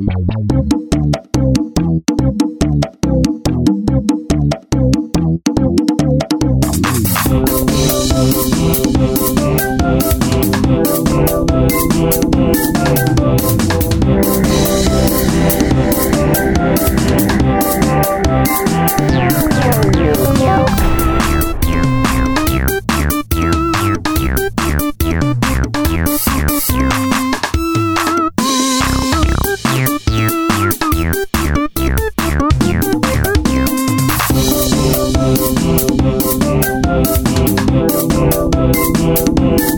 Thank you.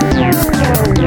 Thank.